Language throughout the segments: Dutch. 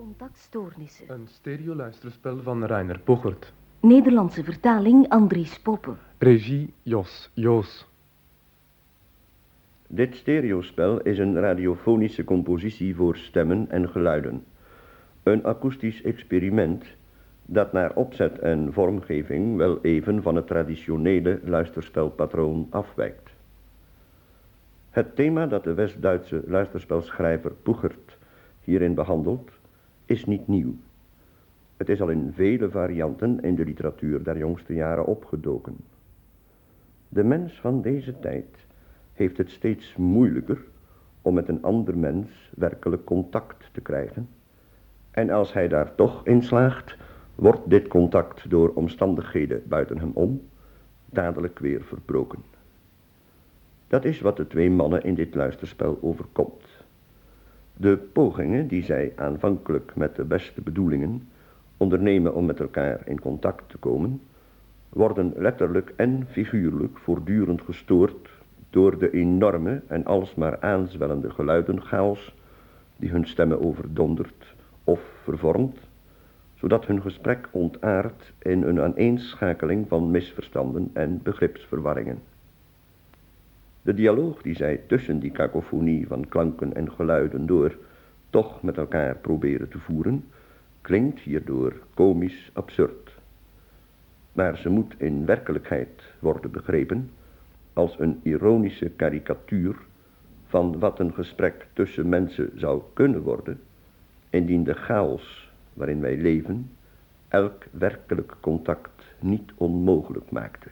Contactstoornissen. Een stereoluisterspel van Reiner Bochert. Nederlandse vertaling Andries Poppen. Regie Jos Joos. Dit stereospel is een radiofonische compositie voor stemmen en geluiden. Een akoestisch experiment dat naar opzet en vormgeving wel even van het traditionele luisterspelpatroon afwijkt. Het thema dat de West-Duitse luisterspelschrijver Puchert hierin behandelt, is niet nieuw. Het is al in vele varianten in de literatuur der jongste jaren opgedoken. De mens van deze tijd heeft het steeds moeilijker om met een ander mens werkelijk contact te krijgen. En als hij daar toch in slaagt, wordt dit contact door omstandigheden buiten hem om dadelijk weer verbroken. Dat is wat de twee mannen in dit luisterspel overkomt. De pogingen die zij aanvankelijk met de beste bedoelingen ondernemen om met elkaar in contact te komen, worden letterlijk en figuurlijk voortdurend gestoord door de enorme en alsmaar aanzwellende geluidenchaos die hun stemmen overdondert of vervormt, zodat hun gesprek ontaart in een aaneenschakeling van misverstanden en begripsverwarringen. De dialoog die zij tussen die kakofonie van klanken en geluiden door toch met elkaar proberen te voeren, klinkt hierdoor komisch absurd. Maar ze moet in werkelijkheid worden begrepen als een ironische karikatuur van wat een gesprek tussen mensen zou kunnen worden, indien de chaos waarin wij leven elk werkelijk contact niet onmogelijk maakte.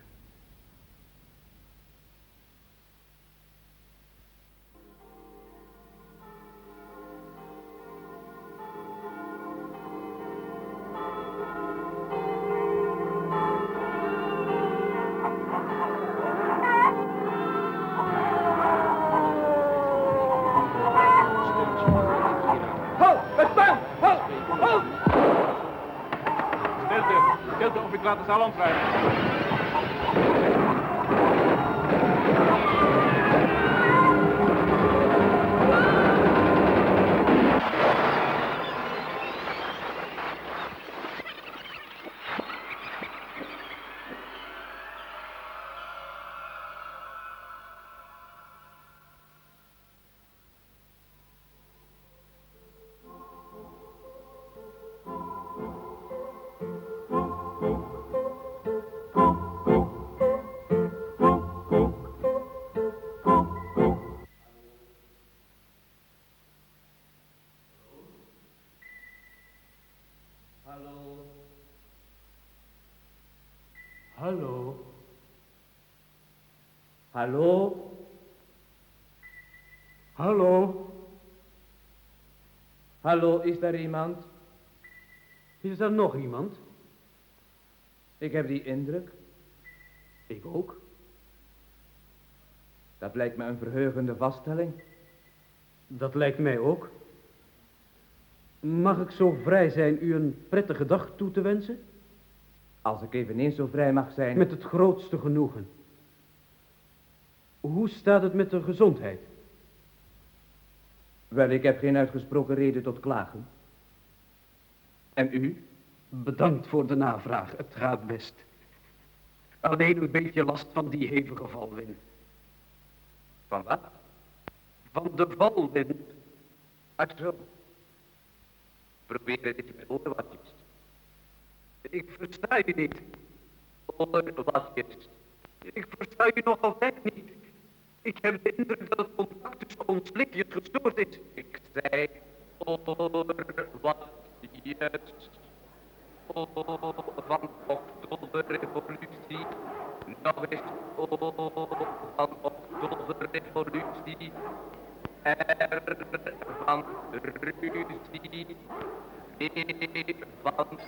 Hallo. Hallo. Hallo. Hallo. Hallo, is daar iemand? Is er nog iemand? Ik heb die indruk. Ik ook. Dat lijkt me een verheugende vaststelling. Dat lijkt mij ook. Mag ik zo vrij zijn u een prettige dag toe te wensen? Als ik eveneens zo vrij mag zijn. Met het grootste genoegen. Hoe staat het met de gezondheid? Wel, ik heb geen uitgesproken reden tot klagen. En u? Bedankt voor de navraag, het gaat best. Alleen een beetje last van die hevige valwind. Van wat? Van de valwind. Ach zo. Probeer eens met oorwatjes. Ik versta u niet. Oorwatjes. Ik versta u nog altijd niet. Ik heb de indruk dat het contact tussen ons lichtjes gestoord is. Ik zei oorwatjes. O van oktoberrevolutie. Nog eens O van oktoberrevolutie. R van ruzie. Van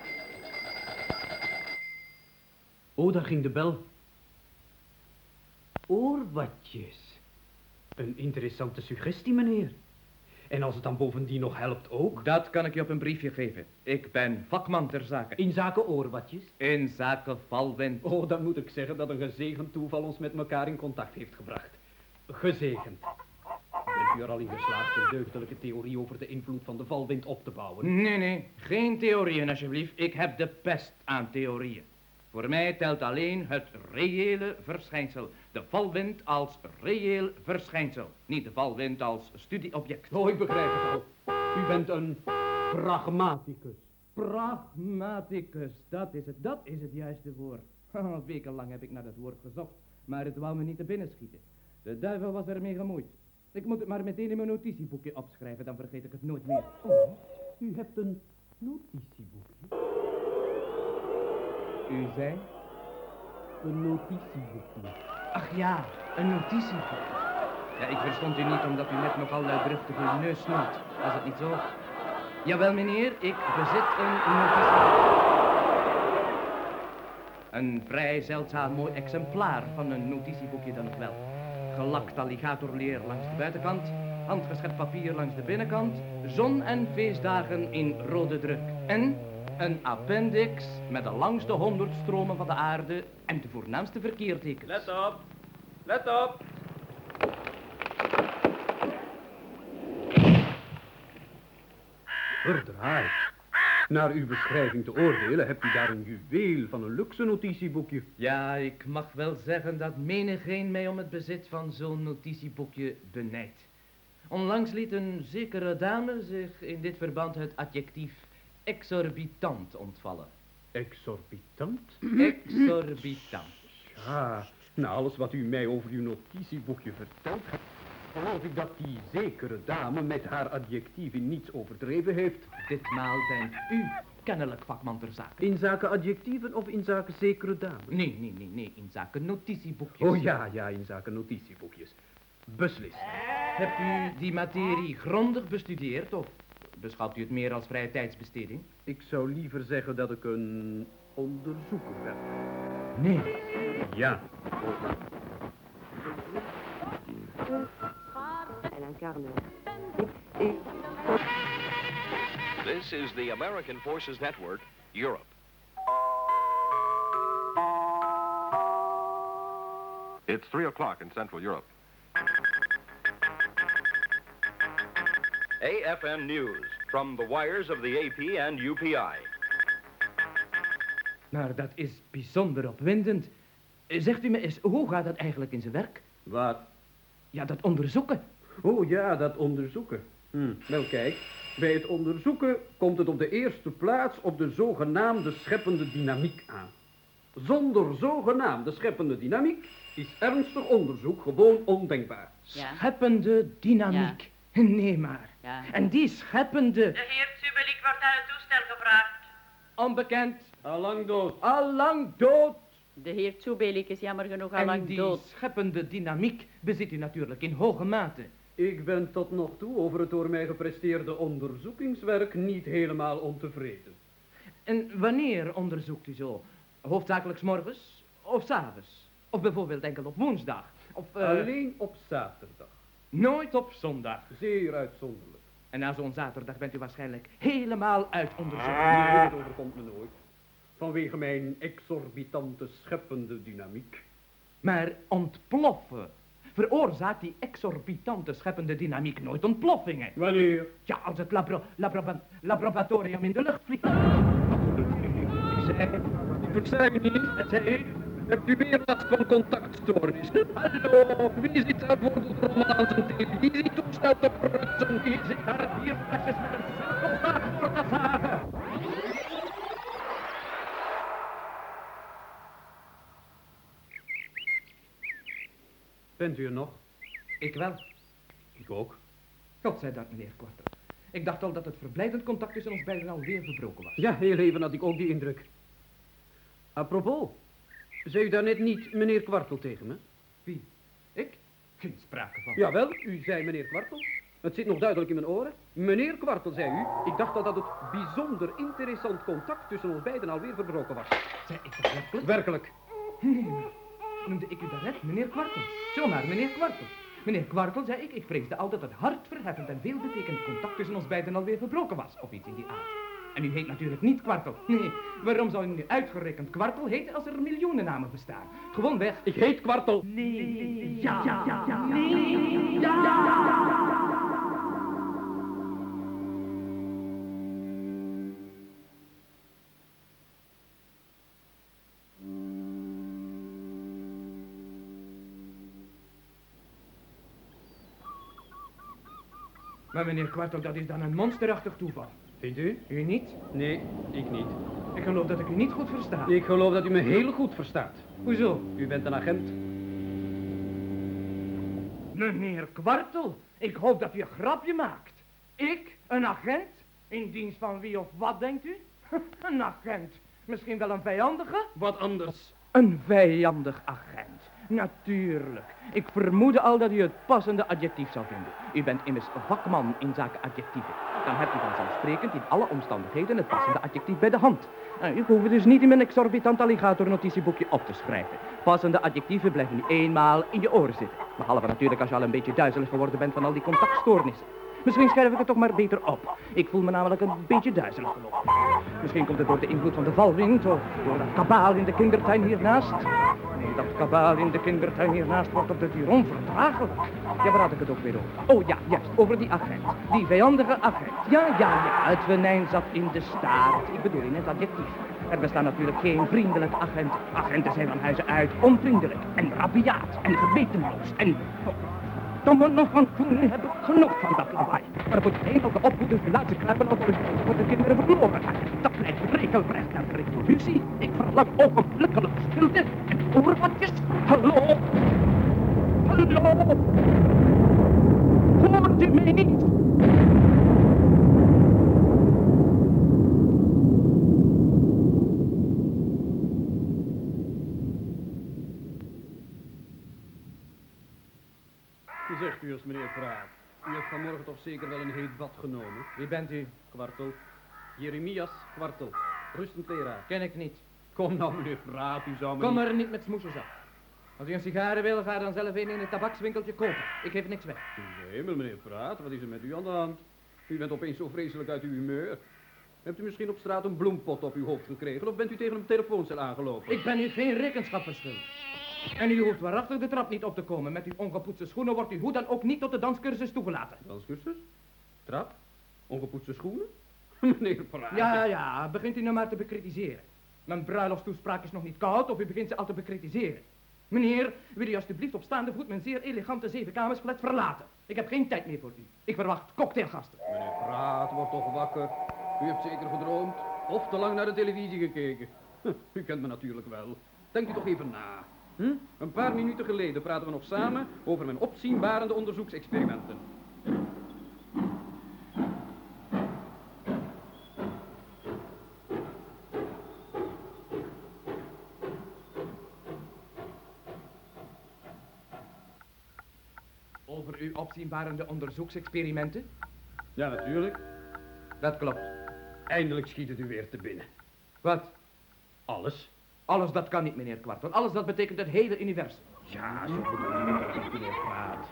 Oh, daar ging de bel. Oorwatjes. Een interessante suggestie, meneer. En als het dan bovendien nog helpt ook. Dat kan ik je op een briefje geven. Ik ben vakman ter zake. In zaken oorwatjes. In zaken valwind. Oh, dan moet ik zeggen dat een gezegend toeval ons met elkaar in contact heeft gebracht. Gezegend. U er al in geslaagd een deugdelijke theorie over de invloed van de valwind op te bouwen? Nee, nee, geen theorieën alsjeblieft. Ik heb de pest aan theorieën. Voor mij telt alleen het reële verschijnsel. De valwind als reëel verschijnsel. Niet de valwind als studieobject. Oh, ik begrijp het al. U bent een pragmaticus. Pragmaticus, dat is het, dat is het juiste woord. Wekenlang heb ik naar dat woord gezocht, maar het wou me niet te binnen schieten. De duivel was ermee gemoeid. Ik moet het maar meteen in mijn notitieboekje opschrijven, dan vergeet ik het nooit meer. Oh, u hebt een notitieboekje. U zei? Een notitieboekje. Ach ja, een notitieboekje. Ja, ik verstond u niet omdat u net nogal luidruchtig uw neus snoot. Was het niet zo? Jawel, meneer, ik bezit een notitieboekje. Een vrij zeldzaam mooi exemplaar van een notitieboekje dan nog wel. Gelakt alligatorleer langs de buitenkant, handgeschept papier langs de binnenkant, zon- en feestdagen in rode druk. En een appendix met de langste honderd stromen van de aarde en de voornaamste verkeertekens. Let op. Let op. Verdraai. Naar uw beschrijving te oordelen hebt u daar een juweel van een luxe notitieboekje. Ja, ik mag wel zeggen dat menigeen mij om het bezit van zo'n notitieboekje benijdt. Onlangs liet een zekere dame zich in dit verband het adjectief exorbitant ontvallen. Exorbitant? Exorbitant. Ja, na alles wat u mij over uw notitieboekje vertelt, geloof ik dat die zekere dame met haar adjectief in niets overdreven heeft. Ditmaal bent u kennelijk vakman ter zake. In zaken adjectieven of in zaken zekere dame? Nee, nee, nee, nee, in zaken notitieboekjes. Oh ja, ja, in zaken notitieboekjes. Beslist. Hebt u die materie grondig bestudeerd of beschouwt u het meer als vrije tijdsbesteding? Ik zou liever zeggen dat ik een onderzoeker ben. Nee. Ja. This is the American Forces Network, Europe. It's 3 o'clock in Central Europe. AFM News from the wires of the AP and UPI. Maar dat is bijzonder opwindend. Zegt u me eens, hoe gaat dat eigenlijk in zijn werk? Wat? Ja, dat onderzoeken. Oh ja, dat onderzoeken. Hm. Wel kijk, bij het onderzoeken komt het op de eerste plaats op de zogenaamde scheppende dynamiek aan. Zonder zogenaamde scheppende dynamiek is ernstig onderzoek gewoon ondenkbaar. Ja. Scheppende dynamiek. Nee maar. Ja. En die scheppende... De heer Tubelik wordt aan het toestel gevraagd. Onbekend. Allang dood. Allang dood. De heer Tubelik is jammer genoeg al En lang die dood. scheppende dynamiek bezit u natuurlijk in hoge mate. Ik ben tot nog toe over het door mij gepresteerde onderzoekingswerk niet helemaal ontevreden. En wanneer onderzoekt u zo? Hoofdzakelijk 's morgens of 's avonds? Of bijvoorbeeld enkel op woensdag? Of eh, Alleen op zaterdag. nooit op zondag? Zeer uitzonderlijk. En na zo'n zaterdag bent u waarschijnlijk helemaal uit onderzoek. Nee, dat overkomt me nooit. Vanwege mijn exorbitante scheppende dynamiek. Maar ontploffen. Veroorzaakt die exorbitante scheppende dynamiek nooit ontploffingen? Wanneer? Ja, als het labro, labro, laboratorium in de lucht vliegt. Ik zei, ik u niet, wat zei u? Hebt u weer last van contactstoornissen? Hallo, wie zit daar voor de trommel aan zijn televisietoestel te prutsen? Wie zit daar vier flesjes met een voor te zagen? Bent u er nog? Ik wel. Ik ook. Godzijdank, meneer Kwartel. Ik dacht al dat het verblijdend contact tussen ons beiden alweer verbroken was. Ja, heel even had ik ook die indruk. Apropos, zei u daarnet niet meneer Kwartel tegen me? Wie? Ik? Geen sprake van. Jawel, u zei meneer Kwartel. Het zit nog duidelijk in mijn oren. Meneer Kwartel, zei u. Ik dacht al dat het bijzonder interessant contact tussen ons beiden alweer verbroken was. Zei ik dat werkelijk? Werkelijk. Noemde ik u daarnet meneer Kwartel. Zomaar, meneer Kwartel. Meneer Kwartel, zei ik, ik vreesde al dat het hartverheffend en veelbetekend contact tussen ons beiden alweer verbroken was, of iets in die aard. En u heet natuurlijk niet Kwartel. Nee, waarom zou u nu uitgerekend Kwartel heten als er miljoenen namen bestaan? Gewoon weg. Ik heet Kwartel. Nee. Ja, ja, ja, nee. Ja, ja, Maar meneer Kwartel, dat is dan een monsterachtig toeval. Vindt u? U niet? Nee, ik niet. Ik geloof dat ik u niet goed versta. Ik geloof dat u me heel goed verstaat. Hoezo? U bent een agent. Meneer Kwartel, ik hoop dat u een grapje maakt. Ik, een agent? In dienst van wie of wat, denkt u? Een agent. Misschien wel een vijandige? Wat anders. Een vijandig agent. Natuurlijk. Ik vermoedde al dat u het passende adjectief zou vinden. U bent immers vakman in zaken adjectieven. Dan hebt u vanzelfsprekend in alle omstandigheden het passende adjectief bij de hand. Nou, u hoeft dus niet in mijn exorbitant alligator-notitieboekje op te schrijven. Passende adjectieven blijven nu eenmaal in je oren zitten. Behalve natuurlijk als je al een beetje duizelig geworden bent van al die contactstoornissen. Misschien schrijf ik het toch maar beter op. Ik voel me namelijk een beetje duizelig geloof ik. Misschien komt het door de invloed van de valwind of door dat kabaal in de kindertuin hiernaast. Dat kabaal in de kindertuin hiernaast wordt op de duur onverdraaglijk. Ja, waar had ik het ook weer over? Oh ja, juist, over die agent. Die vijandige agent. Ja, ja, ja, het venijn zat in de staart. Ik bedoel in het adjectief. Er bestaan natuurlijk geen vriendelijke agenten. Agenten zijn van huizen uit onvriendelijk en rabiaat en gewetenloos en... Domme nog van toen heb ik genoeg van dat lawaai. Maar moet je op de opvoeders de laatste klappen of de, voor de kinderen verloren. Dat leidt regelrecht naar revolutie. Ik verlang ogenblikkelijk stilte oorwatjes. Hallo? Hallo? Hoort u mij niet? Zegt u eens, meneer Praat. U heeft vanmorgen toch zeker wel een heet bad genomen? Wie bent u? Kwartel. Jeremias Kwartel. Rustend leraar. Ken ik niet. Kom nou, meneer Praat, u zou Kom niet- er niet met smoesjes af. Als u een sigaren wil, ga dan zelf een in het tabakswinkeltje kopen. Ik geef niks weg. Nee, maar meneer Praat, wat is er met u aan de hand? U bent opeens zo vreselijk uit uw humeur. Hebt u misschien op straat een bloempot op uw hoofd gekregen of bent u tegen een telefooncel aangelopen? Ik ben u geen rekenschap verschuldigd. En u hoeft waarachtig de trap niet op te komen. Met uw ongepoetste schoenen wordt u hoe dan ook niet tot de danscursus toegelaten. Danscursus? Trap? Ongepoetste schoenen? meneer Praat. Ja, ja, begint u nou maar te bekritiseren. Mijn bruiloftstoespraak is nog niet koud of u begint ze al te bekritiseren. Meneer, wil u alstublieft op staande voet mijn zeer elegante zevenkamersflat verlaten? Ik heb geen tijd meer voor u. Ik verwacht cocktailgasten. Meneer Praat, word toch wakker. U hebt zeker gedroomd of te lang naar de televisie gekeken. U kent me natuurlijk wel. Denkt u toch even na. Hm? Een paar minuten geleden praten we nog samen over mijn opzienbarende onderzoeksexperimenten. Over uw opzienbarende onderzoeksexperimenten? Ja, natuurlijk. Dat klopt. Eindelijk schiet het u weer te binnen. Wat? Alles? Alles dat kan niet, meneer Kwartel. Alles dat betekent het hele universum. Ja, zo bedoel ik niet, meneer Praat.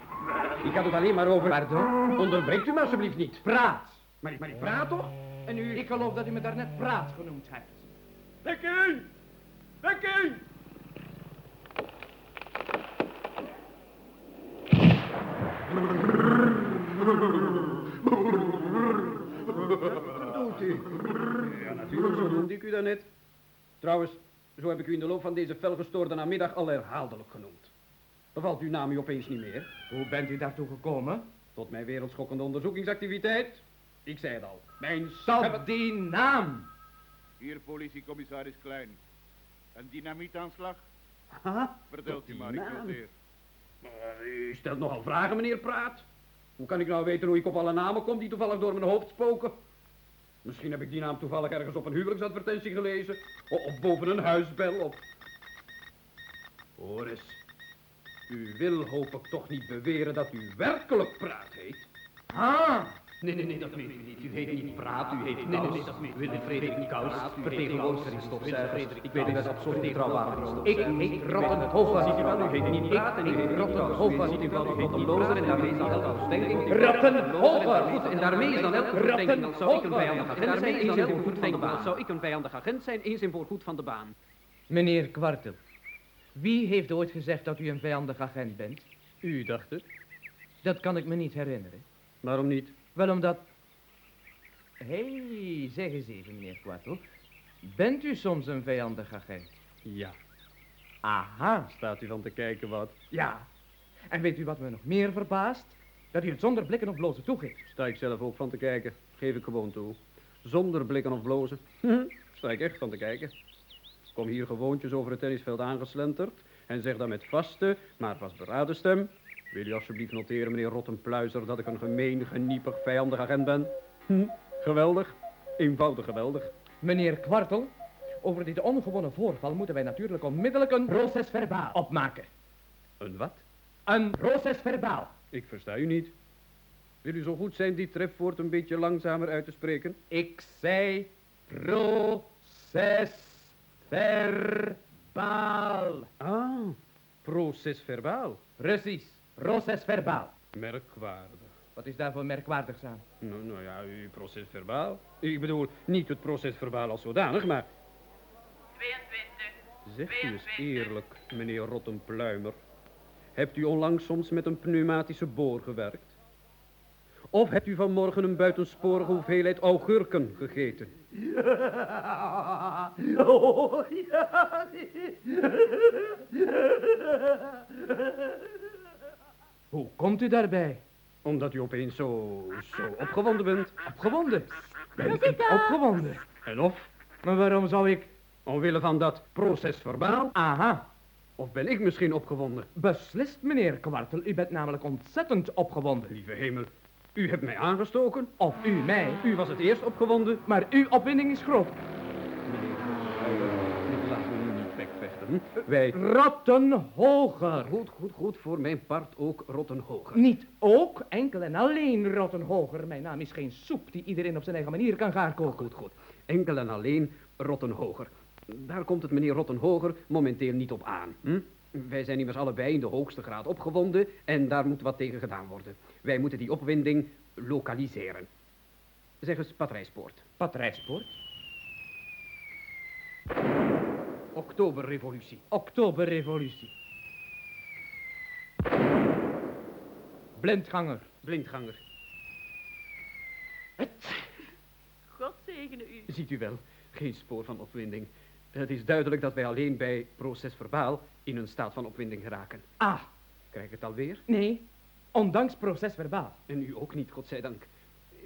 Ik had het alleen maar over... Pardon? Onderbreekt u me alsjeblieft niet. Praat. Maar ik, maar ik praat toch? En u... Ik geloof dat u me daarnet praat genoemd hebt. Dekking! Dekking! Bedoelt u? Ja, natuurlijk, zo noemde ik u daarnet. Trouwens, zo heb ik u in de loop van deze felgestoorde namiddag al herhaaldelijk genoemd. Bevalt uw naam u opeens niet meer? Hoe bent u daartoe gekomen? Tot mijn wereldschokkende onderzoekingsactiviteit? Ik zei het al. Mijn Stop die naam! Hier politiecommissaris Klein. Een dynamietaanslag? Ha? Vertelt u maar, ik naam. Maar u stelt nogal vragen, meneer Praat. Hoe kan ik nou weten hoe ik op alle namen kom die toevallig door mijn hoofd spoken? Misschien heb ik die naam toevallig ergens op een huwelijksadvertentie gelezen. Of boven een huisbel, of... Hoor eens. U wil, hoop ik, toch niet beweren dat u werkelijk Praat heet? Ah! Nee, nee, nee, dat weet u niet. U heet niet Praat, u heet nee, nee, nee, dat weet u. Wilde Frederik Kous, vertegenwoordiger in stofzuigers. Ik weet u dat op zo'n betrouwbare Ik heet Rottenhofer. Ziet u wel, u heet niet Praat en ik heet. Ziet u wel, u heet niet Lozer en daarmee is dan elke verdenking. Goed, en daarmee is dan elke verdenking. Dan zou ik een vijandig agent zijn, Daarmee is eens dan in voorgoed van de verdenking. baan. Zou ik een vijandig agent zijn, eens in voorgoed van de baan. Meneer Kwartel, wie heeft ooit gezegd dat u een vijandig agent bent? U dacht het. Dat kan ik me niet herinneren. Waarom niet? Wel omdat... Hé, hey, zeg eens even, meneer Kwartel. Bent u soms een vijandig agent? Ja. Aha. Staat u van te kijken wat? Ja. En weet u wat me nog meer verbaast? Dat u het zonder blikken of blozen toegeeft. Sta ik zelf ook van te kijken. Geef ik gewoon toe. Zonder blikken of blozen. Hm, Sta ik echt van te kijken. Kom hier gewoontjes over het tennisveld aangeslenterd. En zeg dan met vaste, maar vastberaden stem. Wil u alsjeblieft noteren, meneer Rottenpluizer, dat ik een gemeen, geniepig, vijandig agent ben? Hm, geweldig. Eenvoudig geweldig. Meneer Kwartel, over dit ongewonnen voorval moeten wij natuurlijk onmiddellijk een proces verbaal opmaken. Een wat? Een proces verbaal. Ik versta u niet. Wil u zo goed zijn die trefwoord een beetje langzamer uit te spreken? Ik zei proces verbaal. Ah, proces verbaal. Precies, proces verbaal. Merkwaardig. Wat is daar voor merkwaardigs aan? Nou, nou ja, uw proces verbaal. Ik bedoel, niet het proces verbaal als zodanig, maar... 22. Zegt u eens eerlijk, meneer Rottenpluimer. Hebt u onlangs soms met een pneumatische boor gewerkt? Of hebt u vanmorgen een buitensporige hoeveelheid augurken gegeten? Ja. Oh, ja. Hoe komt u daarbij? Omdat u opeens zo, zo opgewonden bent. Opgewonden? Ben ik opgewonden? En of? Maar waarom zou ik... Omwille van dat proces verbaal? Aha. Of ben ik misschien opgewonden? Beslist, meneer Kwartel. U bent namelijk ontzettend opgewonden. Lieve hemel, u hebt mij aangestoken. Of u mij. U was het eerst opgewonden. Maar uw opwinding is groot. Meneer Rottenpluimer, laat me nu niet Wij... Rottenhoger. Goed, goed, goed. Voor mijn part ook Rottenhoger. Niet ook, enkel en alleen Rottenhoger. Mijn naam is geen soep die iedereen op zijn eigen manier kan gaarkoken. Goed, goed. Enkel en alleen Rottenhoger. Daar komt het meneer Rottenhoger momenteel niet op aan. Hm? Wij zijn immers allebei in de hoogste graad opgewonden en daar moet wat tegen gedaan worden. Wij moeten die opwinding lokaliseren. Zeg eens Patrijspoort. Patrijspoort. Oktoberrevolutie. Oktoberrevolutie. Blindganger. Blindganger. God zegene u. Ziet u wel, geen spoor van opwinding. Het is duidelijk dat wij alleen bij proces verbaal in een staat van opwinding geraken. Ah, Krijg ik het alweer? nee. Ondanks proces verbaal. En u ook niet, godzijdank.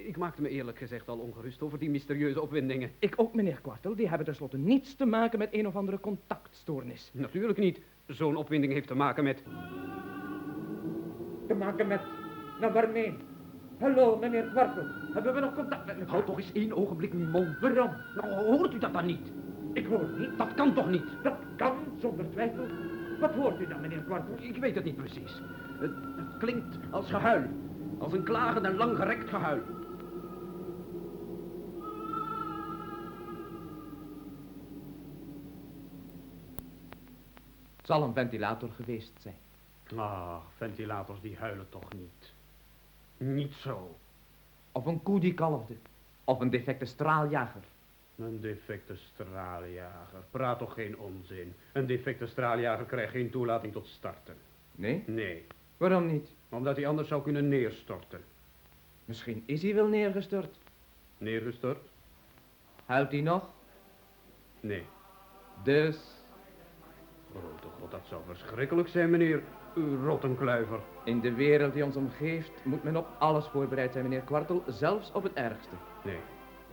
Ik maakte me eerlijk gezegd al ongerust over die mysterieuze opwindingen. Ik ook, meneer Kwartel. Die hebben tenslotte niets te maken met een of andere contactstoornis. Natuurlijk niet. Zo'n opwinding heeft te maken met... Te maken met... Nou, waarmee? Hallo, meneer Kwartel. Hebben we nog contact met elkaar? Houd toch eens één ogenblik uw mond. Waarom? Nou, hoort u dat dan niet? Ik hoor het niet. Dat kan toch niet? Dat kan, zonder twijfel. Wat hoort u dan, meneer Kwartel? Ik weet het niet precies. Het, het klinkt als gehuil. Als een klagend en langgerekt gehuil. Het zal een ventilator geweest zijn. Ah, ventilators die huilen toch niet. Niet zo. Of een koe die kalfde. Of een defecte straaljager. Een defecte straaljager. Praat toch geen onzin. Een defecte straaljager krijgt geen toelating tot starten. Nee? Nee, Waarom niet? omdat hij anders zou kunnen neerstorten. Misschien is hij wel neergestort. Neergestort? Huilt hij nog? Nee. Dus... Grote god, dat zou verschrikkelijk zijn, meneer uh, Rottenkluiver. In de wereld die ons omgeeft moet men op alles voorbereid zijn, meneer Kwartel. Zelfs op het ergste. Nee,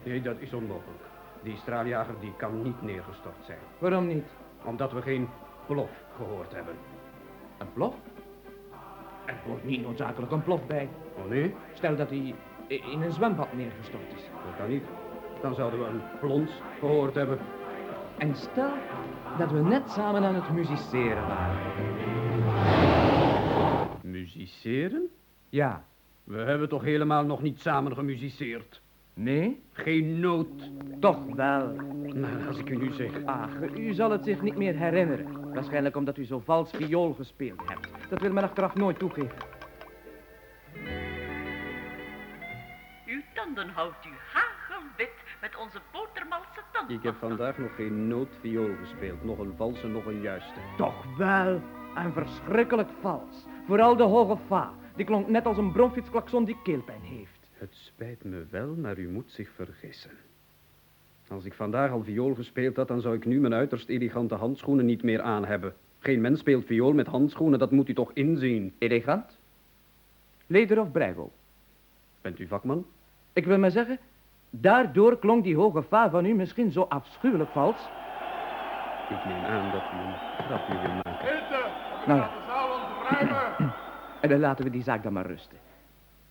nee, dat is onmogelijk. Die straaljager die kan niet neergestort zijn. Waarom niet? Omdat we geen plof gehoord hebben. Een plof? Er hoort niet noodzakelijk een plof bij. Oh nee? Stel dat hij in een zwembad neergestort is. Dat kan niet. Dan zouden we een plons gehoord hebben. En stel dat we net samen aan het musiceren waren. Musiceren? Ja. We hebben toch helemaal nog niet samen gemusiceerd? Nee? Geen noot. Toch wel. Nou, als ik u nu zeg. Ach, u zal het zich niet meer herinneren. Waarschijnlijk omdat u zo vals viool gespeeld hebt. Dat wil men achteraf nooit toegeven. Uw tanden houdt u hagelwit met onze botermalse tanden. Ik heb vandaag nog geen noot viool gespeeld. Nog een valse, nog een juiste. Toch wel. En verschrikkelijk vals. Vooral de hoge fa. Die klonk net als een bromfietsklakson die keelpijn heeft. Het spijt me wel, maar u moet zich vergissen. Als ik vandaag al viool gespeeld had, dan zou ik nu mijn uiterst elegante handschoenen niet meer aan hebben. Geen mens speelt viool met handschoenen, dat moet u toch inzien. Elegant? Leder of Breivol? Bent u vakman? Ik wil maar zeggen, daardoor klonk die hoge fa van u misschien zo afschuwelijk vals. Ik neem aan dat u een grapje wil maken. Nou ja. En dan laten we die zaak dan maar rusten.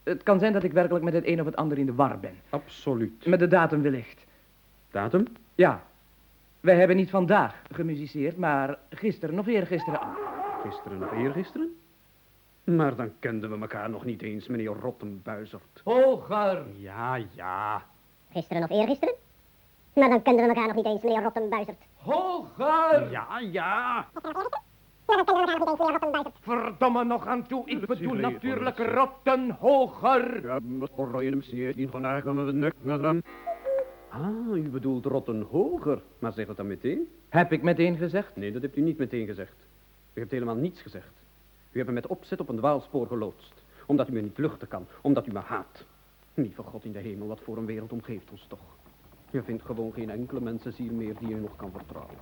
Het kan zijn dat ik werkelijk met het een of het ander in de war ben. Absoluut. Met de datum wellicht. Datum? Ja. Wij hebben niet vandaag gemusiceerd, maar gisteren of eergisteren. Gisteren of eergisteren? Maar dan kenden we elkaar nog niet eens, meneer Rottenbuizert. Hoger! Ja, ja. Gisteren of eergisteren? Maar dan kenden we elkaar nog niet eens, meneer Rottenbuizert. Hoger! Ja, ja. Verdomme nog aan toe, ik bedoel natuurlijk rotten hoger. Ja, wat hoor je hem zeer niet vandaag aan de nek met hem. Ah, u bedoelt rotten hoger. Maar zeg het dan meteen. Heb ik meteen gezegd? Nee, dat hebt u niet meteen gezegd. U hebt helemaal niets gezegd. U hebt me met opzet op een dwaalspoor geloodst. Omdat u me niet luchten kan. Omdat u me haat. Lieve God in de hemel, wat voor een wereld omgeeft ons toch. Je vindt gewoon geen enkele mensenziel meer die u nog kan vertrouwen.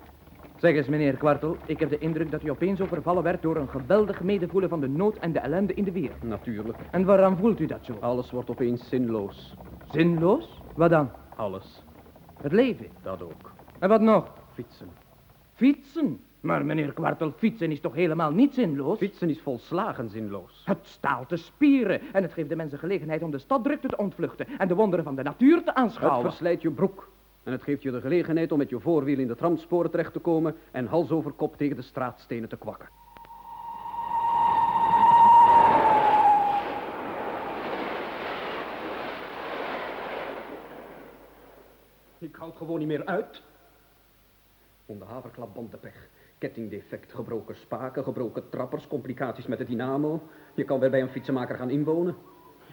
Zeg eens, meneer Kwartel, ik heb de indruk dat u opeens overvallen werd door een geweldig medevoelen van de nood en de ellende in de wereld. Natuurlijk. En waaraan voelt u dat zo? Alles wordt opeens zinloos. Zinloos? Wat dan? Alles. Het leven? Dat ook. En wat nog? Fietsen. Fietsen? Maar meneer Kwartel, fietsen is toch helemaal niet zinloos? Fietsen is volslagen zinloos. Het staalt de spieren en het geeft de mensen gelegenheid om de staddrukte te ontvluchten en de wonderen van de natuur te aanschouwen. Het verslijt je broek. En het geeft je de gelegenheid om met je voorwiel in de tramsporen terecht te komen en hals over kop tegen de straatstenen te kwakken. Ik houd gewoon niet meer uit. Om de haverklapband de pech. Kettingdefect, gebroken spaken, gebroken trappers, complicaties met de dynamo. Je kan weer bij een fietsenmaker gaan inwonen.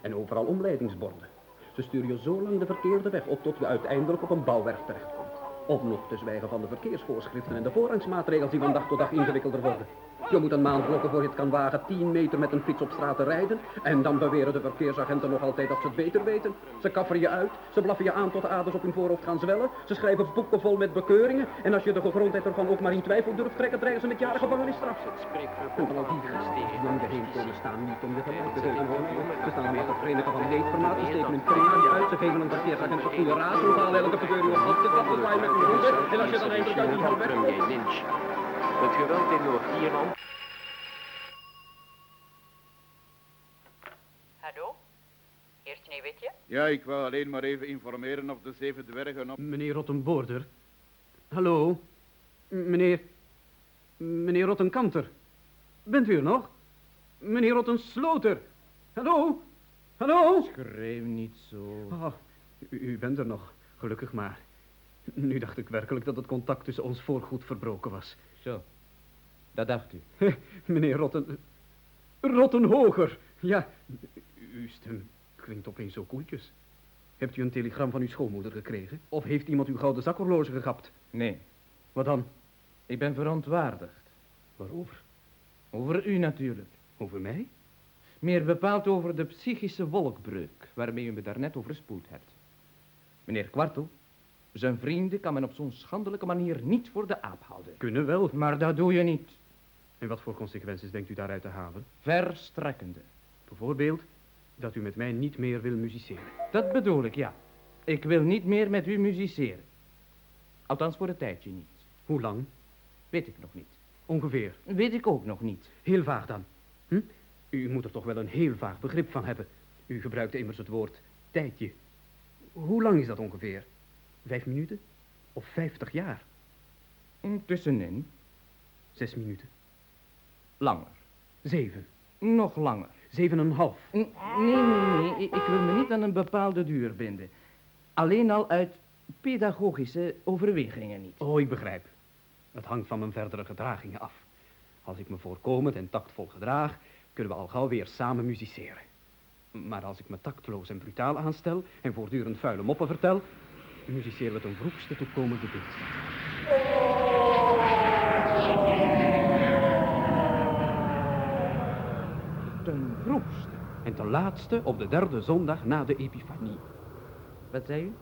En overal omleidingsborden. Ze sturen je zo lang de verkeerde weg op tot je uiteindelijk op een bouwwerf terechtkomt. Om nog te zwijgen van de verkeersvoorschriften en de voorrangsmaatregels die van dag tot dag ingewikkelder worden. Je moet een maand blokken voor je het kan wagen 10 meter met een fiets op straat te rijden. En dan beweren de verkeersagenten nog altijd dat ze het beter weten. Ze kafferen je uit, ze blaffen je aan tot de aders op hun voorhoofd gaan zwellen. Ze schrijven boeken vol met bekeuringen. En als je de gegrondheid ervan ook maar in twijfel durft trekken, dreigen ze met jaren gevangenisstraf. En van al die gasten die om je heen komen staan niet om je gelijk te geven. Ze staan meer te verenigen van leedvermaat, ze steken aan je uit. Ze geven een verkeersagent een goede raad. Ze halen elke bekeuring op trappen, zwaaien met hoeden. En als je dan eindelijk uit die hal wegkomt... Het geweld in Noord-Ierland Hallo? Eerst Sneeuwwitje? Ja, ik wou alleen maar even informeren of de zeven dwergen op... Meneer Rottenboorder. Hallo? Meneer... Meneer Rottenkanter. Bent u er nog? Meneer Rottensloter. Hallo? Hallo? Schreeuw niet zo. Oh, u, u bent er nog. Gelukkig maar. Nu dacht ik werkelijk dat het contact tussen ons voorgoed verbroken was. Zo. Dat dacht u. Meneer Rotten... Rottenhoger. Ja, uw stem klinkt opeens zo koeltjes. Hebt u een telegram van uw schoonmoeder gekregen? Of heeft iemand uw gouden zakhorloge gegapt? Nee. Wat dan? Ik ben verontwaardigd. Waarover? Over u natuurlijk. Over mij? Meer bepaald over de psychische wolkbreuk waarmee u me daarnet overspoeld hebt. Meneer Kwartel, zijn vrienden kan men op zo'n schandelijke manier niet voor de aap houden. Kunnen wel. Maar dat doe je niet. En wat voor consequenties denkt u daaruit te halen? Verstrekkende. Bijvoorbeeld dat u met mij niet meer wil musiceren. Dat bedoel ik, ja. Ik wil niet meer met u musiceren. Althans voor een tijdje niet. Hoe lang? Weet ik nog niet. Ongeveer. Weet ik ook nog niet. Heel vaag dan. Hm? U moet er toch wel een heel vaag begrip van hebben. U gebruikt immers het woord tijdje. Hoe lang is dat ongeveer? Vijf minuten? Of vijftig jaar? Tussenin. Zes minuten. Langer. Zeven. Nog langer. Zeven en een half. Nee, nee, nee. Ik ik wil me niet aan een bepaalde duur binden. Alleen al uit pedagogische overwegingen niet. Oh, ik begrijp. Het hangt van mijn verdere gedragingen af. Als ik me voorkomend en tactvol gedraag, kunnen we al gauw weer samen musiceren. Maar als ik me tactloos en brutaal aanstel en voortdurend vuile moppen vertel, musiceren we ten vroegste toekomende dinsdag. Ten vroegste. En ten laatste op de derde zondag na de Epifanie. Wat zei u?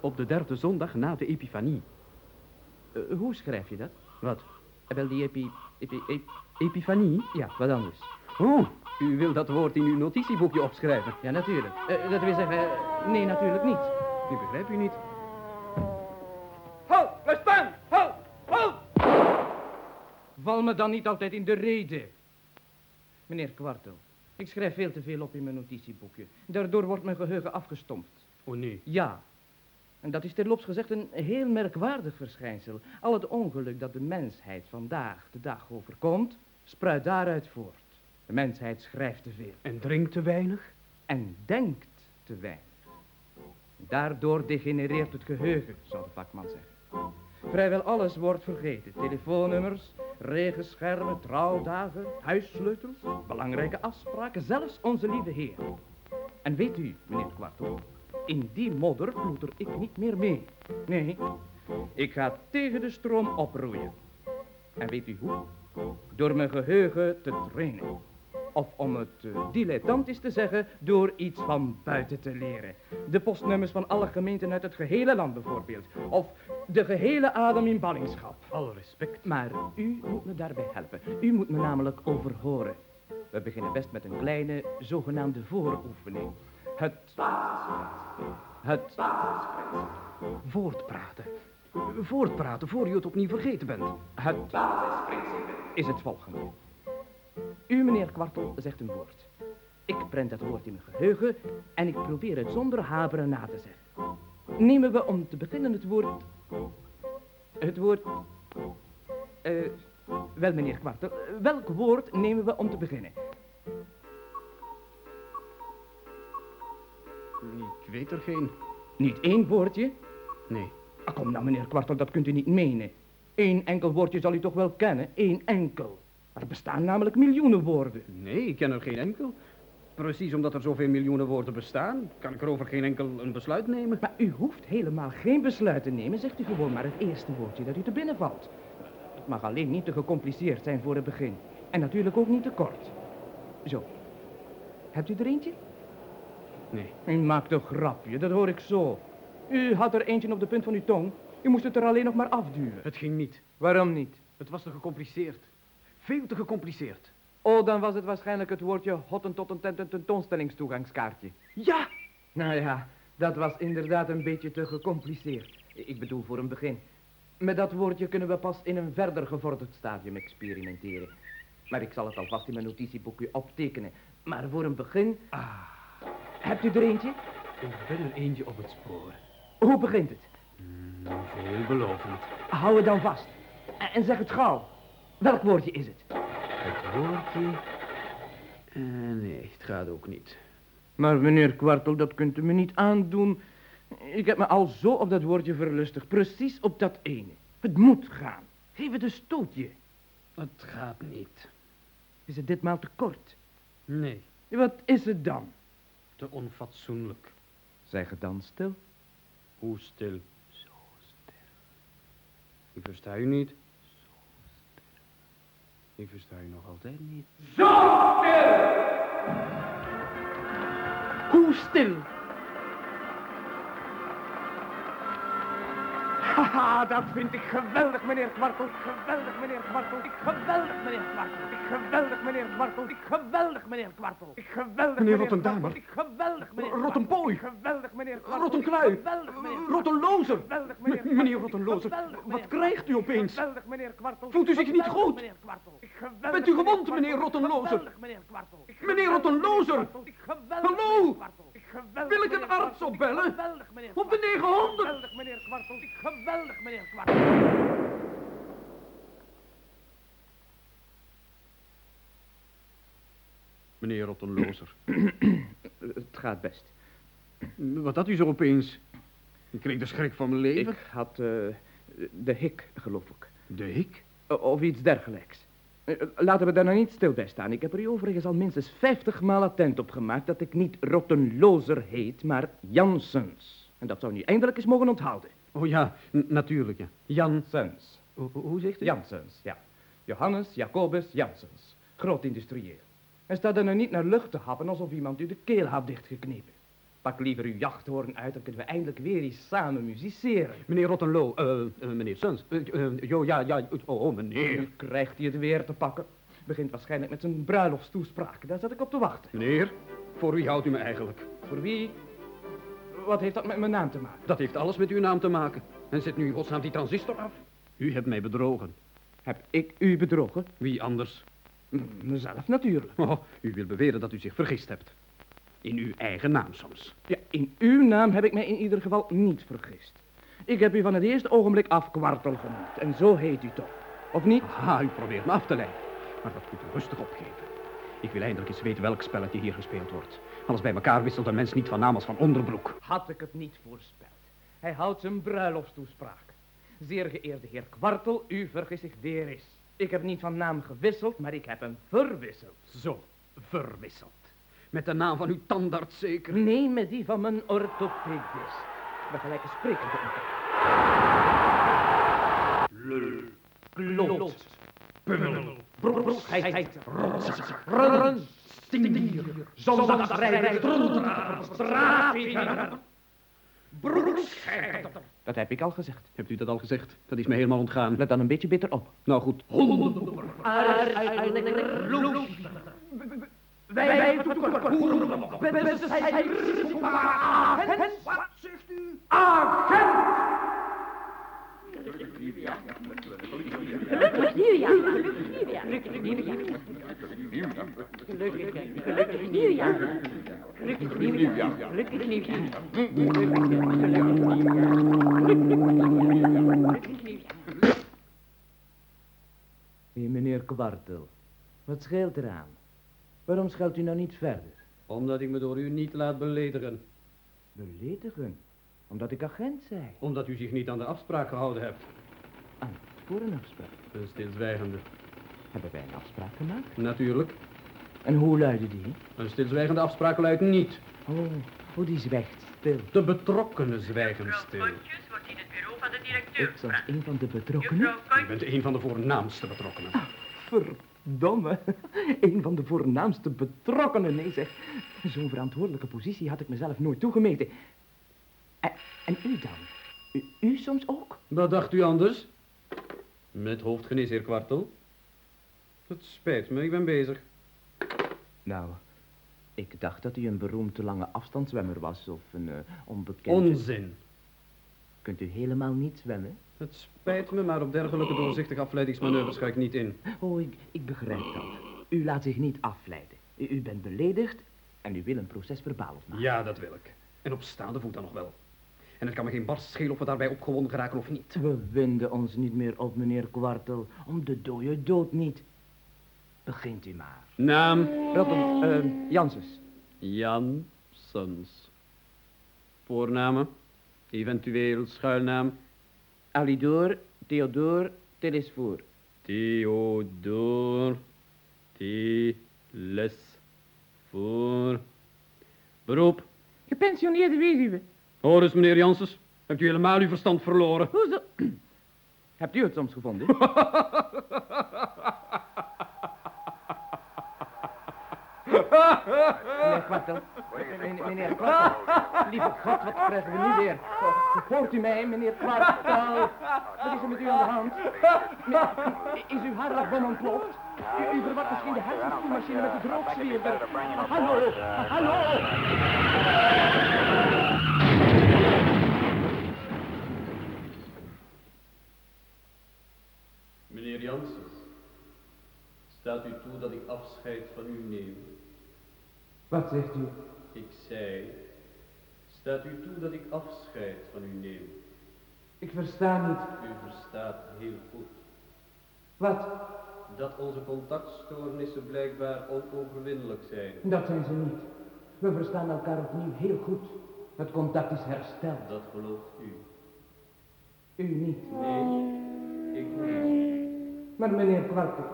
Op de derde zondag na de Epifanie. Uh, hoe schrijf je dat? Wat? Wel die epi... epi, epi Epifanie? Ja, wat anders? Oh, U wil dat woord in uw notitieboekje opschrijven? Ja, natuurlijk. Eh, dat wil zeggen, nee, natuurlijk niet. Ik begrijp u niet. Halt, blijf staan! Halt, halt! Val me dan niet altijd in de reden. Meneer Kwartel, ik schrijf veel te veel op in mijn notitieboekje. Daardoor wordt mijn geheugen afgestompt. Oh nee. Ja. En dat is terloops gezegd een heel merkwaardig verschijnsel. Al het ongeluk dat de mensheid vandaag de dag overkomt, spruit daaruit voort. De mensheid schrijft te veel. En drinkt te weinig? En denkt te weinig. Daardoor degenereert het geheugen, zou de vakman zeggen. Vrijwel alles wordt vergeten. Telefoonnummers, regenschermen, trouwdagen, huissleutels, belangrijke afspraken, zelfs onze lieve heer. En weet u, meneer Kwartel, in die modder ploeter ik niet meer mee. Nee, ik ga tegen de stroom oproeien. En weet u hoe? Door mijn geheugen te trainen. Of om het uh, dilettantisch te zeggen, door iets van buiten te leren. De postnummers van alle gemeenten uit het gehele land bijvoorbeeld. Of de gehele adem in ballingschap. Alle respect. Maar u moet me daarbij helpen. U moet me namelijk overhoren. We beginnen best met een kleine, zogenaamde vooroefening. Het... Het... Voortpraten. Voortpraten voor u het opnieuw vergeten bent. Het... Is het volgende. U, meneer Kwartel, zegt een woord. Ik prent dat woord in mijn geheugen en ik probeer het zonder haberen na te zeggen. Nemen we om te beginnen het woord... Het woord... eh, wel, meneer Kwartel, welk woord nemen we om te beginnen? Ik weet er geen. Niet één woordje? Nee. Ah, kom nou, meneer Kwartel, dat kunt u niet menen. Eén enkel woordje zal u toch wel kennen? Eén enkel. Er bestaan namelijk miljoenen woorden. Nee, ik ken er geen enkel. Precies omdat er zoveel miljoenen woorden bestaan, kan ik er over geen enkel een besluit nemen. Maar u hoeft helemaal geen besluit te nemen, zegt u gewoon maar het eerste woordje dat u te binnen valt. Het mag alleen niet te gecompliceerd zijn voor het begin. En natuurlijk ook niet te kort. Zo. Hebt u er eentje? Nee. U maakt een grapje, dat hoor ik zo. U had er eentje op de punt van uw tong. U moest het er alleen nog maar afduwen. Het ging niet. Waarom niet? Het was te gecompliceerd. Veel te gecompliceerd. Oh, dan was het waarschijnlijk het woordje hottentotten tentoonstellingstoegangskaartje. Ja! Nou ja, dat was inderdaad een beetje te gecompliceerd. Ik bedoel voor een begin. Met dat woordje kunnen we pas in een verder gevorderd stadium experimenteren. Maar ik zal het alvast in mijn notitieboekje optekenen. Maar voor een begin... Ah. Hebt u er eentje? Ik ben er eentje op het spoor. Hoe begint het? Mm, veelbelovend. Hou het dan vast. En, en zeg het gauw. Welk woordje is het? Het woordje... Uh, nee, het gaat ook niet. Maar meneer Kwartel, dat kunt u me niet aandoen. Ik heb me al zo op dat woordje verlustigd. Precies op dat ene. Het moet gaan. Geef het een stootje. Het gaat niet. Is het ditmaal te kort? Nee. Wat is het dan? Te onfatsoenlijk. Zeg het dan stil. Hoe stil? Zo stil. Ik versta u niet. Zo stil. Ik versta u nog altijd niet. Zo stil! Hoe stil? Haha, dat vind ik geweldig, meneer Kwartel. Geweldig, meneer Kwartel. Ik geweldig, meneer Kwartel. Ik geweldig, meneer Kwartel. Ik geweldig, meneer Kwartel. Ik geweldig, meneer Rottendamer. Ik geweldig, meneer Rottenpooi. Geweldig, meneer Kwartel. Rottenklui. Geweldig, meneer Rottenlozer. Geweldig, meneer Meneer Rottenlozer, wat krijgt u opeens? Geweldig, meneer Kwartel. Voelt u zich niet goed? Meneer Kwartel. Bent u gewond, meneer Rottenlozer? Meneer Rottenlozer. Hallo. Wil ik een arts opbellen? Geweldig, meneer Op de 900. Geweldig, meneer Kwartel. Geweldig, meneer Kwartel. Meneer Rottenlozer. Het gaat best. Wat had u zo opeens? Ik kreeg de schrik van mijn leven. Ik had uh, de hik, geloof ik. De hik? Of iets dergelijks. Uh, laten we daar nou niet stil bij staan. Ik heb er u overigens al minstens vijftig maal attent op gemaakt dat ik niet Rottenlozer heet, maar Jansens. En dat zou nu eindelijk eens mogen onthouden. Oh ja, natuurlijk ja. Jansens. Hoe, hoe zegt u? Jansens, ja. Johannes Jacobus Jansens. Groot industrieel. En sta er nou niet naar lucht te happen alsof iemand u de keel had dichtgeknepen. Pak liever uw jachthoorn uit, dan kunnen we eindelijk weer eens samen musiceren. Meneer Rottenlo, eh, uh, uh, meneer Sons. Uh, jo, ja, ja, oh, oh, meneer. Nu krijgt hij het weer te pakken. Begint waarschijnlijk met zijn bruiloftstoespraak. Daar zat ik op te wachten. Meneer, voor wie houdt u me eigenlijk? Voor wie? Wat heeft dat met mijn naam te maken? Dat heeft alles met uw naam te maken. En zet nu in godsnaam die transistor af. U hebt mij bedrogen. Heb ik u bedrogen? Wie anders? Mezelf natuurlijk. Oh, u wil beweren dat u zich vergist hebt. In uw eigen naam soms. Ja, in uw naam heb ik mij in ieder geval niet vergist. Ik heb u van het eerste ogenblik af kwartel genoemd. En zo heet u toch. Of niet? Ah, u probeert me af te leiden. Maar dat kunt u rustig opgeven. Ik wil eindelijk eens weten welk spelletje hier gespeeld wordt. Alles bij elkaar wisselt een mens niet van naam als van onderbroek. Had ik het niet voorspeld. Hij houdt zijn bruiloftstoespraak. Zeer geëerde heer Kwartel, u vergis zich weer eens. Ik heb niet van naam gewisseld, maar ik heb hem verwisseld. Zo, verwisseld. Met de naam van uw tandarts zeker? Nee, met die van mijn orthopedist. We gelijken spreken. Lul. Kloot. Pummel. Broekheid. Run. Stindier. Zondagsrijder. Troeldrager. Straatveger. Broekschijder. Dat heb ik al gezegd. Hebt u dat al gezegd? Dat is me helemaal ontgaan. Let dan een beetje bitter op. Nou goed. Wij, wij, Wat zegt u? Agent! Gelukkig nieuwjaar. Gelukkig nieuwjaar. Gelukkig nieuwjaar. Gelukkig, gelukkig nieuwjaar. Gelukkig nieuwjaar. Gelukkig nieuwjaar. Hé, meneer Kwartel. Wat scheelt eraan? Waarom schuilt u nou niet verder? Omdat ik me door u niet laat beledigen. Beledigen? Omdat ik agent zei. Omdat u zich niet aan de afspraak gehouden hebt. Ah, voor een afspraak. Een stilzwijgende. Hebben wij een afspraak gemaakt? Natuurlijk. En hoe luidde die? Een stilzwijgende afspraak luidt niet. Oh, hoe die zwijgt stil. De betrokkenen zwijgen stil. wordt in het bureau van de directeur Ik als een van de betrokkenen? U bent een van de voornaamste betrokkenen. Verdomme, een van de voornaamste betrokkenen. Nee zeg, zo'n verantwoordelijke positie had ik mezelf nooit toegemeten. En, en u dan? U, u soms ook? Wat dacht u anders? Met hoofdgenees, heer Kwartel. Het spijt me, ik ben bezig. Nou, ik dacht dat u een beroemd lange afstandszwemmer was of een uh, onbekende... Onzin. Kunt u helemaal niet zwemmen? Het spijt me, maar op dergelijke doorzichtige afleidingsmanoeuvres ga ik niet in. Oh, ik, ik begrijp dat. U laat zich niet afleiden. U, u bent beledigd en u wil een proces verbaal maken. Ja, dat wil ik. En op staande voet dan nog wel. En het kan me geen barst schelen of we daarbij opgewonden geraken of niet. We winden ons niet meer op, meneer Kwartel. Om de dode dood niet. Begint u maar. Naam? Rotten, uh, Janssens. Janssens. Voornamen? Eventueel schuilnaam? Alidor Theodor Telesvoor. Theodor Telesvoor. Beroep? Gepensioneerde weduwe. Hoor eens, meneer Janssens. Hebt u helemaal uw verstand verloren? Hoezo? Hebt u het soms gevonden? meneer Kwartel. Meneer, Kwartel. Lieve God, wat krijgen we nu weer? Hoort u mij, meneer Kwartel? Wat is er met u aan de hand? Is uw haarlakbom ontploft? U, u verwacht misschien de hersenspoelmachine met de droogzweerder. Hallo, hallo! Meneer Janssens, staat u toe dat ik afscheid van u neem? Wat zegt u? Ik zei, staat u toe dat ik afscheid van u neem? Ik versta niet. U verstaat heel goed. Wat? Dat onze contactstoornissen blijkbaar onoverwinnelijk zijn. Dat zijn ze niet. We verstaan elkaar opnieuw heel goed. Het contact is hersteld. Dat gelooft u. U niet. Nee, ik niet. Maar meneer Kwartel,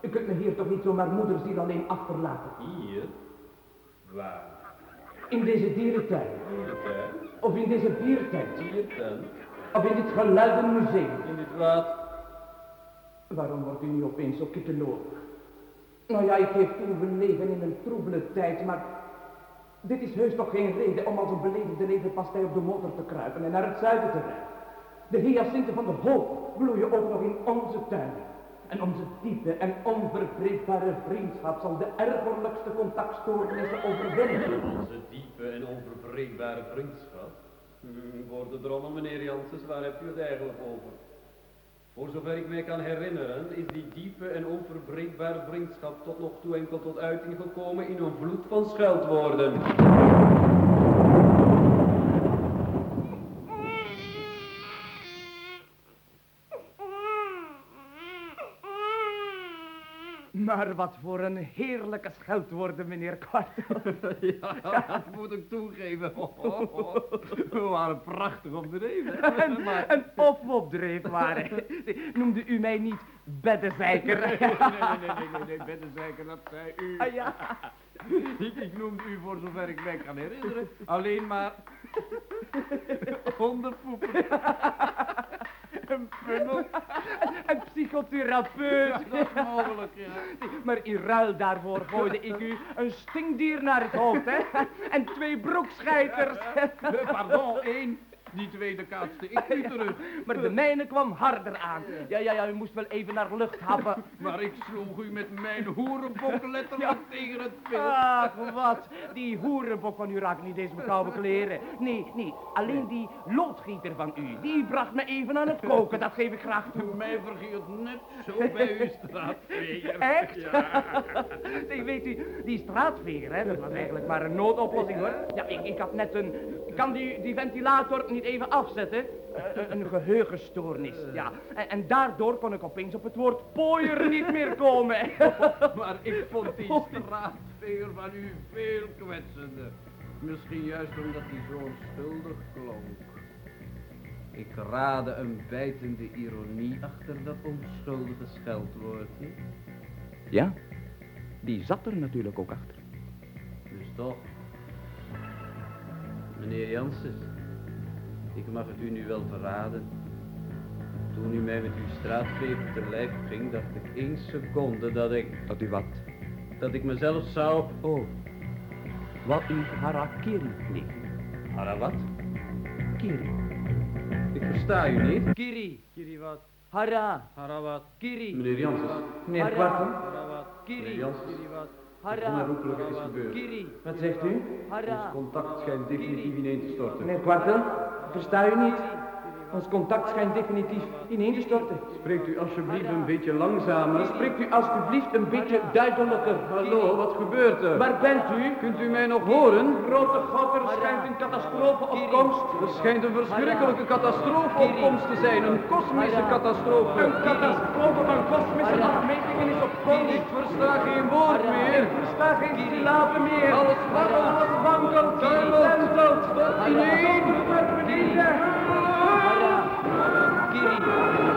u kunt me hier toch niet zomaar moederziel alleen achterlaten? Hier? Waar? In deze dierentuin. Dierentuin? Of in deze biertent. Dierentuin? Of in dit geluidenmuseum. In dit wat? Waarom wordt u nu opeens zo kitteloos? Nou ja, ik geef toe, we leven in een troebele tijd, maar dit is heus toch geen reden om als een beledigde leverpastei op de motor te kruipen en naar het zuiden te rijden. De hyacinten van de hoop bloeien ook nog in onze tuin. En onze diepe en onverbreekbare vriendschap zal de ergerlijkste contactstoornissen overwinnen. Onze diepe en onverbreekbare vriendschap. Hm, voor de drommel, meneer Janssens, waar hebt u het eigenlijk over? Voor zover ik mij kan herinneren, is die diepe en onverbreekbare vriendschap tot nog toe enkel tot uiting gekomen in een vloed van scheldwoorden. Maar wat voor een heerlijke scheldwoorden, meneer Kwartel. ja, dat moet ik toegeven. We waren prachtig op de reden. En, en of we op dreef waren. Noemde u mij niet beddenzeiker? Nee, nee, nee, nee, beddenzeiker, dat zei u. Ah, ja. Ik, ik noemde u voor zover ik mij kan herinneren alleen maar hondenpoeper. Een funnel. Een psychotherapeut. Dat is mogelijk, ja. Maar in ruil daarvoor gooide ik u een stinkdier naar het hoofd, hè? En twee broekscheiters. Pardon, één. Die tweede kaatste ik u terug. Maar de mijne kwam harder aan. Ja, ja, ja, u moest wel even naar lucht happen. Maar ik sloeg u met mijn hoerenbok letterlijk tegen het pil. Ach, wat. Die hoerenbok van u raakt niet eens mijn koude kleren. Nee, nee, alleen die loodgieter van u, die bracht me even aan het koken. Dat geef ik graag toe. Mij vergeet net zo bij uw straatveger. Echt? Ja. Nee, weet u, die straatveger, hè, dat was eigenlijk maar een noodoplossing, hoor. Ja, ik, ik had net een... Kan die, die ventilator niet even afzetten? Eh, een geheugenstoornis, ja. En, en daardoor kon ik opeens op het woord pooier niet meer komen. Maar ik vond die straatveger van u veel kwetsender. Misschien juist omdat hij zo onschuldig klonk. Ik raadde een bijtende ironie achter dat onschuldige scheldwoordje. Ja, die zat er natuurlijk ook achter. Dus toch, meneer Janssens, ik mag het u nu wel verraden. Toen u mij met uw straatveger te lijf ging, dacht ik één seconde dat ik... Dat u wat? Dat ik mezelf zou... Oh, wat u harakiri pleegt. Hara wat? Kiri. Ik versta u niet. Kiri. Kiri wat? Hara. Hara wat? Kiri. Meneer Janssens. Meneer Hara. Kwartel. Hara wat? Kiri. Meneer Janssens. Kiri wat? Onherroepelijke is gebeurd. Wat zegt u? Ons contact schijnt definitief ineen te storten. Meneer Kwartel, versta u niet? Ons contact schijnt definitief ineen te storten. Spreekt u alsjeblieft een beetje langzamer. Spreekt u alstublieft een beetje duidelijker. Hallo, wat gebeurt er? Waar bent u? Kunt u mij nog horen? Grote God, er schijnt een catastrofe op komst. Er schijnt een verschrikkelijke catastrofe op komst te zijn. Een kosmische catastrofe. Een catastrofe van kosmische afmetingen is op komst. Ik versta geen woord meer. Ik versta geen syllabe meer. Alles waggelt. Alles wankelt. Tuimelt. Stort ineen. Kiri.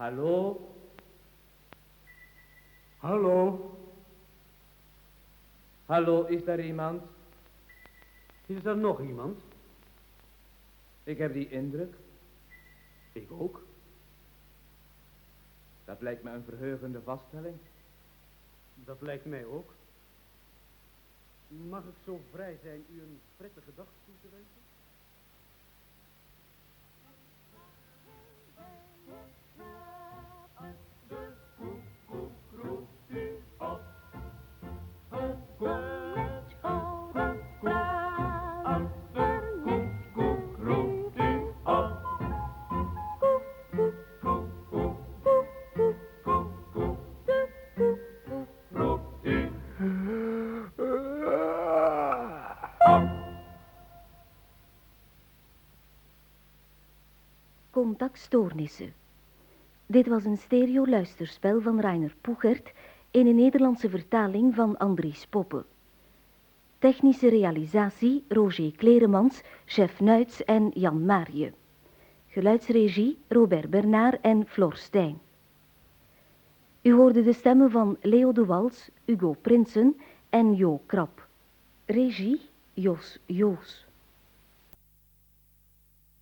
Hallo. Hallo. Hallo, is daar iemand? Is er nog iemand? Ik heb die indruk. Ik ook. Dat lijkt me een verheugende vaststelling. Dat lijkt mij ook. Mag ik zo vrij zijn u een prettige dag toe te wensen? Contactstoornissen. Dit was een stereo-luisterspel van Rainer Poegert in een Nederlandse vertaling van Andries Poppe. Technische realisatie Roger Kleremans, Chef Nuits en Jan Maarje. Geluidsregie Robert Bernard en Flor Stijn. U hoorde de stemmen van Leo de Wals, Hugo Prinsen en Jo Krap. Regie Jos Joos.